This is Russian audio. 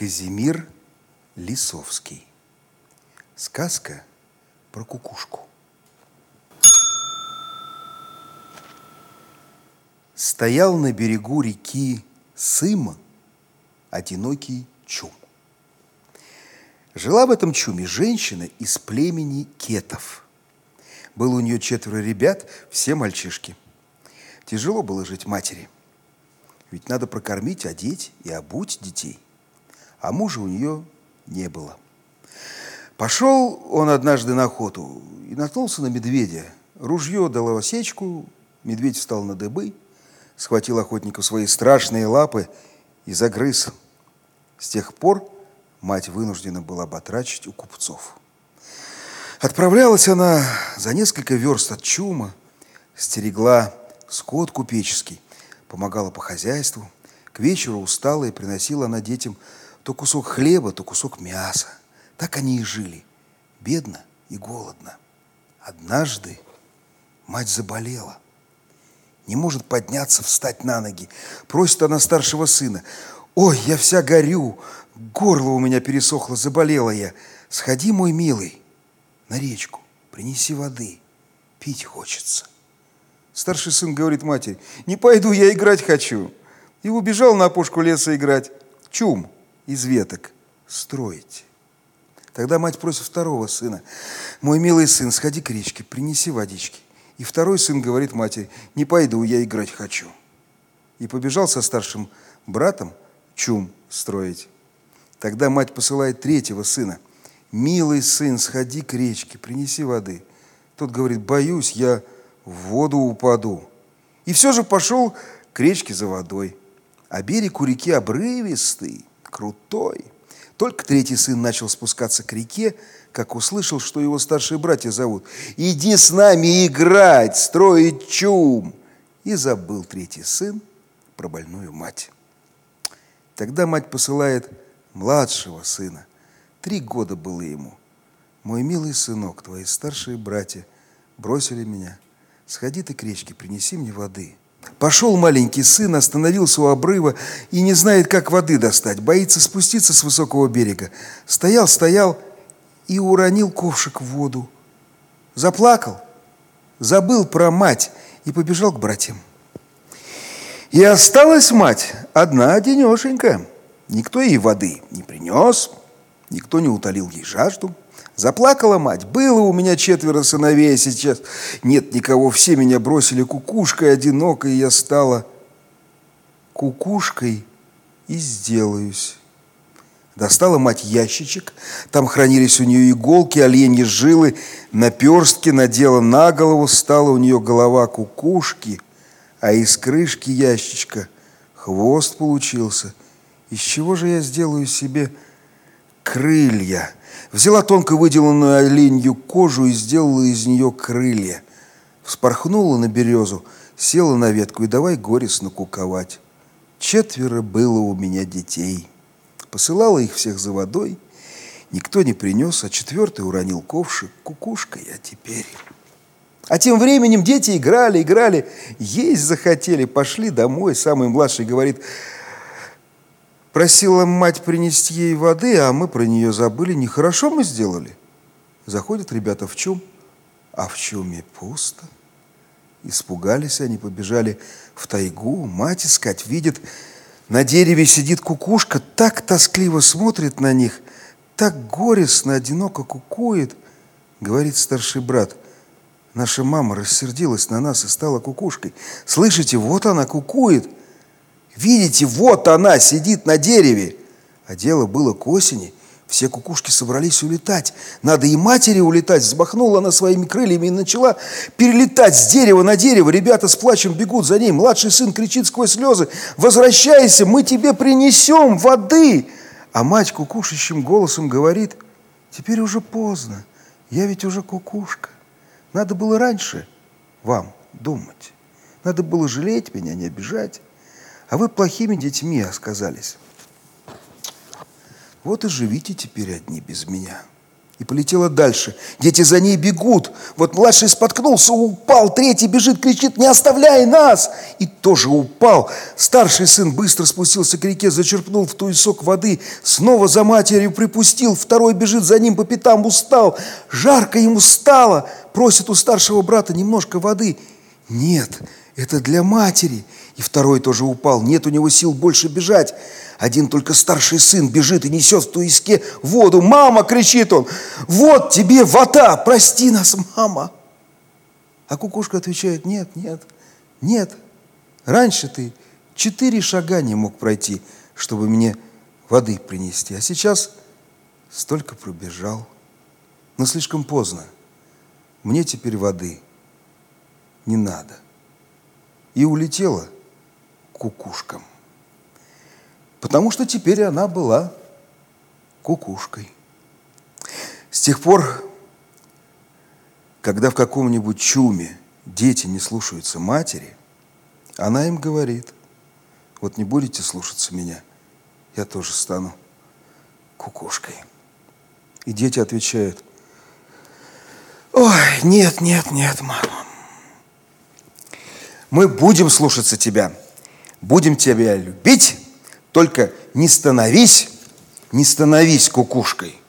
Казимир Лисовский. Сказка про кукушку. Стоял на берегу реки Сыма одинокий чум. Жила в этом чуме женщина из племени кетов. Было у нее четверо ребят, все мальчишки. Тяжело было жить матери. Ведь надо прокормить, одеть и обуть детей. А мужа у нее не было. Пошел он однажды на охоту и наткнулся на медведя. Ружье дало осечку, медведь встал на дыбы, схватил охотника в свои страшные лапы и загрыз. С тех пор мать вынуждена была батрачить у купцов. Отправлялась она за несколько верст от чума, стерегла скот купеческий, помогала по хозяйству. К вечеру усталая приносила она детям то кусок хлеба, то кусок мяса. Так они и жили, бедно и голодно. Однажды мать заболела. Не может подняться, встать на ноги. Просит она старшего сына. «Ой, я вся горю, горло у меня пересохло, заболела я. Сходи, мой милый, на речку, принеси воды, пить хочется». Старший сын говорит матери, не пойду, я играть хочу. И убежал на опушку леса играть. Чум из веток строить. Тогда мать просит второго сына, мой милый сын, сходи к речке, принеси водички. И второй сын говорит матери, не пойду, я играть хочу. И побежал со старшим братом чум строить. Тогда мать посылает третьего сына, милый сын, сходи к речке, принеси воды. Тот говорит, боюсь, я в воду упаду. И все же пошел к речке за водой. А берег у реки обрывистый, крутой. Только третий сын начал спускаться к реке, как услышал, что его старшие братья зовут. «Иди с нами играть, строить чум!» И забыл третий сын про больную мать. Тогда мать посылает младшего сына. Три года было ему. «Мой милый сынок, твои старшие братья бросили меня – Сходи ты к речке, принеси мне воды. Пошел маленький сын, остановился у обрыва и не знает, как воды достать, боится спуститься с высокого берега. Стоял, стоял и уронил ковшик в воду. Заплакал, забыл про мать и побежал к братьям. И осталась мать одна денешенька. Никто ей воды не принес, никто не утолил ей жажду. Заплакала мать. Было у меня четверо сыновей, сейчас нет никого. Все меня бросили кукушкой одинокой, я стала кукушкой и сделаюсь. Достала мать ящичек, там хранились у нее иголки, оленьи жилы, наперстки надела на голову, стала у нее голова кукушки, а из крышки ящичка хвост получился. Из чего же я сделаю себе крылья? Взяла тонко выделанную оленью кожу и сделала из нее крылья. Вспорхнула на березу, села на ветку и давай горестно куковать. Четверо было у меня детей. Посылала их всех за водой. Никто не принес, а четвертый уронил ковшик. Кукушка я теперь. А тем временем дети играли, играли, есть захотели, пошли домой. Самый младший говорит, Просила мать принести ей воды, а мы про нее забыли. Нехорошо мы сделали. Заходят ребята в чум, а в чуме пусто. Испугались они, побежали в тайгу, мать искать. Видят, на дереве сидит кукушка, так тоскливо смотрит на них, так горестно, одиноко кукует. Говорит старший брат, наша мама рассердилась на нас и стала кукушкой. Слышите, вот она кукует – Видите, вот она сидит на дереве. А дело было к осени. Все кукушки собрались улетать. Надо и матери улетать. Взмахнула она своими крыльями и начала перелетать с дерева на дерево. Ребята с плачем бегут за ней. Младший сын кричит сквозь слезы. «Возвращайся, мы тебе принесем воды!» А мать кукушащим голосом говорит, «Теперь уже поздно. Я ведь уже кукушка. Надо было раньше вам думать. Надо было жалеть меня, не обижать а вы плохими детьми сказались. Вот и живите теперь одни без меня. и полетела дальше. Дети за ней бегут. Вот младший споткнулся, упал, третий бежит, кричит, не оставляй нас! И тоже упал. Старший сын быстро спустился к реке, зачерпнул в туесок воды, снова за матерью припустил, второй бежит за ним по пятам, устал. Жарко ему стало, просит у старшего брата немножко воды. Нет, это для матери. И второй тоже упал, нет у него сил больше бежать. Один только старший сын бежит и несет в туиске воду. «Мама!» – кричит он. «Вот тебе вода! Прости нас, мама!» А кукушка отвечает, нет, нет, нет. Раньше ты четыре шага не мог пройти, чтобы мне воды принести. А сейчас столько пробежал. Но слишком поздно. Мне теперь воды не надо. И улетела кукушкам потому что теперь она была кукушкой. С тех пор, когда в каком-нибудь чуме дети не слушаются матери, она им говорит, вот не будете слушаться меня, я тоже стану кукушкой. И дети отвечают, ой, нет, нет, нет, мама, мы будем слушаться тебя, будем тебя любить, только не становись, не становись кукушкой.